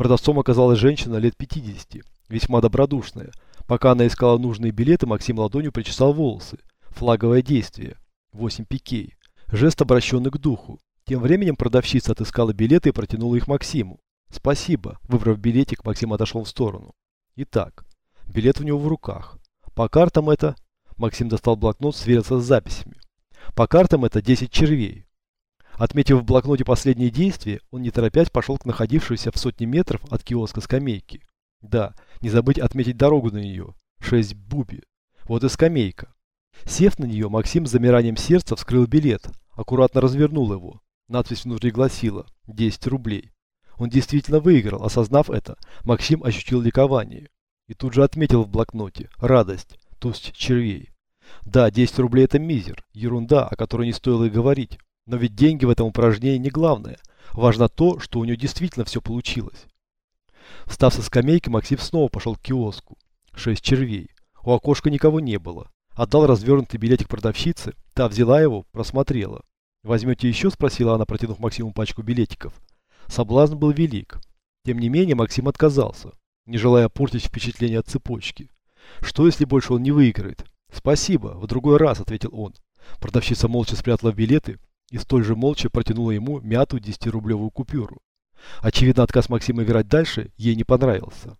Продавцом оказалась женщина лет 50, весьма добродушная. Пока она искала нужные билеты, Максим ладонью причесал волосы. Флаговое действие. 8 пикей. Жест обращенный к духу. Тем временем продавщица отыскала билеты и протянула их Максиму. «Спасибо». Выбрав билетик, Максим отошел в сторону. Итак, билет у него в руках. По картам это... Максим достал блокнот, сверился с записями. По картам это 10 червей. Отметив в блокноте последние действия, он не торопясь пошел к находившейся в сотне метров от киоска скамейки. Да, не забыть отметить дорогу на нее. 6 буби. Вот и скамейка. Сев на нее, Максим с замиранием сердца вскрыл билет, аккуратно развернул его. Надпись внутри гласила 10 рублей. Он действительно выиграл, осознав это, Максим ощутил ликование. И тут же отметил в блокноте радость, тусть червей. Да, 10 рублей это мизер, ерунда, о которой не стоило и говорить. Но ведь деньги в этом упражнении не главное. Важно то, что у него действительно все получилось. Встав со скамейки, Максим снова пошел к киоску. Шесть червей. У окошка никого не было. Отдал развернутый билетик продавщице, та взяла его, просмотрела. «Возьмете еще?» – спросила она, протянув Максиму пачку билетиков. Соблазн был велик. Тем не менее, Максим отказался, не желая портить впечатление от цепочки. Что, если больше он не выиграет? «Спасибо, в другой раз», – ответил он. Продавщица молча спрятала билеты и столь же молча протянула ему мятую 10-рублевую купюру. Очевидно, отказ Максима играть дальше ей не понравился.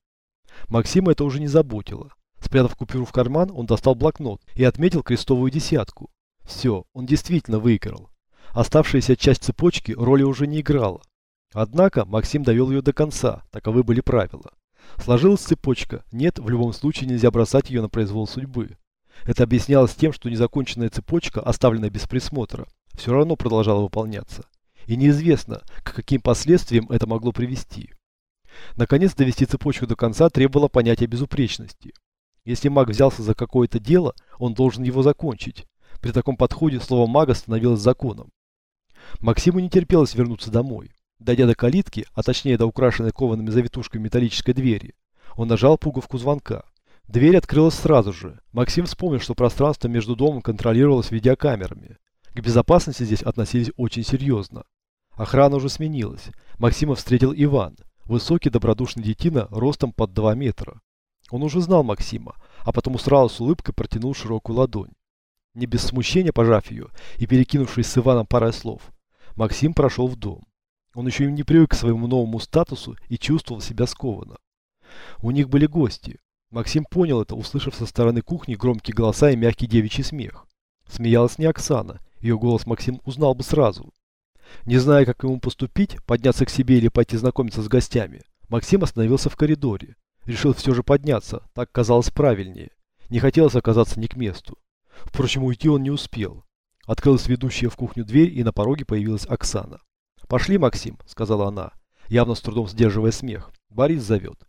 Максима это уже не заботило. Спрятав купюру в карман, он достал блокнот и отметил крестовую десятку. Все, он действительно выиграл. Оставшаяся часть цепочки роли уже не играла. Однако Максим довел ее до конца, таковы были правила. Сложилась цепочка, нет, в любом случае нельзя бросать ее на произвол судьбы. Это объяснялось тем, что незаконченная цепочка, оставленная без присмотра, все равно продолжала выполняться. И неизвестно, к каким последствиям это могло привести. Наконец, довести цепочку до конца требовало понятия безупречности. Если маг взялся за какое-то дело, он должен его закончить. При таком подходе слово мага становилось законом. Максиму не терпелось вернуться домой. Дойдя до калитки, а точнее до украшенной коваными завитушками металлической двери, он нажал пуговку звонка. Дверь открылась сразу же. Максим вспомнил, что пространство между домом контролировалось видеокамерами. К безопасности здесь относились очень серьезно. Охрана уже сменилась. Максима встретил Иван, высокий добродушный детина ростом под 2 метра. Он уже знал Максима, а потому сразу с улыбкой протянул широкую ладонь. Не без смущения пожав ее и перекинувшись с Иваном парой слов, Максим прошел в дом. Он еще и не привык к своему новому статусу и чувствовал себя скованно. У них были гости. Максим понял это, услышав со стороны кухни громкие голоса и мягкий девичий смех. Смеялась не Оксана, ее голос Максим узнал бы сразу. Не зная, как ему поступить, подняться к себе или пойти знакомиться с гостями, Максим остановился в коридоре. Решил все же подняться, так казалось правильнее. Не хотелось оказаться не к месту. Впрочем, уйти он не успел. Открылась ведущая в кухню дверь, и на пороге появилась Оксана. «Пошли, Максим», — сказала она, явно с трудом сдерживая смех. «Борис зовет».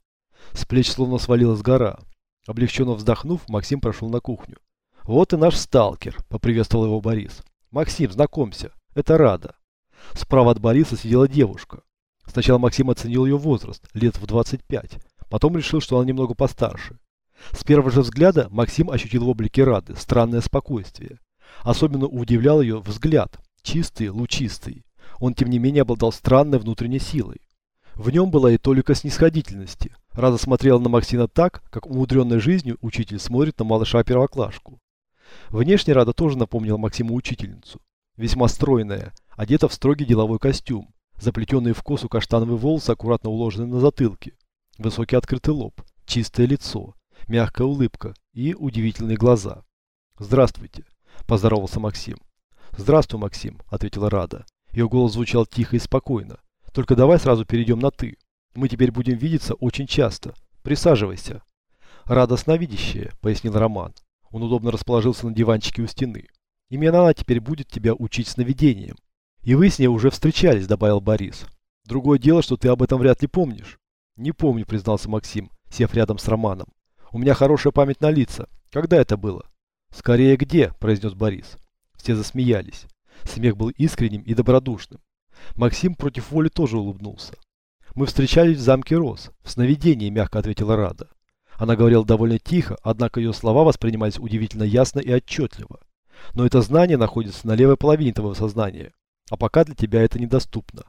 С плеч словно свалилась гора. Облегченно вздохнув, Максим прошел на кухню. «Вот и наш сталкер», — поприветствовал его Борис. «Максим, знакомься, это Рада». Справа от Бориса сидела девушка. Сначала Максим оценил ее возраст, лет в 25. Потом решил, что она немного постарше. С первого же взгляда Максим ощутил в облике Рады странное спокойствие. Особенно удивлял ее взгляд, чистый, лучистый. Он, тем не менее, обладал странной внутренней силой. В нем была и толика снисходительности. Рада смотрела на Максима так, как умудренной жизнью учитель смотрит на малыша-первоклашку. Внешне Рада тоже напомнила Максиму учительницу. Весьма стройная, одета в строгий деловой костюм, заплетенные в косу каштановые волосы аккуратно уложены на затылке, высокий открытый лоб, чистое лицо, мягкая улыбка и удивительные глаза. «Здравствуйте», – поздоровался Максим. «Здравствуй, Максим», – ответила Рада. Ее голос звучал тихо и спокойно. «Только давай сразу перейдем на «ты». Мы теперь будем видеться очень часто. Присаживайся». «Рада сновидящая», – пояснил Роман. Он удобно расположился на диванчике у стены. «Именно она теперь будет тебя учить сновидением». «И вы с ней уже встречались», – добавил Борис. «Другое дело, что ты об этом вряд ли помнишь». «Не помню», – признался Максим, сев рядом с Романом. «У меня хорошая память на лица. Когда это было?» «Скорее где?» – произнес Борис. Все засмеялись. Смех был искренним и добродушным. Максим против воли тоже улыбнулся. «Мы встречались в замке Рос. В сновидении», – мягко ответила Рада. Она говорила довольно тихо, однако ее слова воспринимались удивительно ясно и отчетливо. Но это знание находится на левой половине твоего сознания, а пока для тебя это недоступно.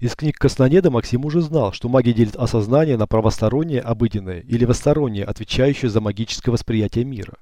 Из книг Коснонеда Максим уже знал, что магия делит осознание на правостороннее, обыденное или востороннее, отвечающее за магическое восприятие мира.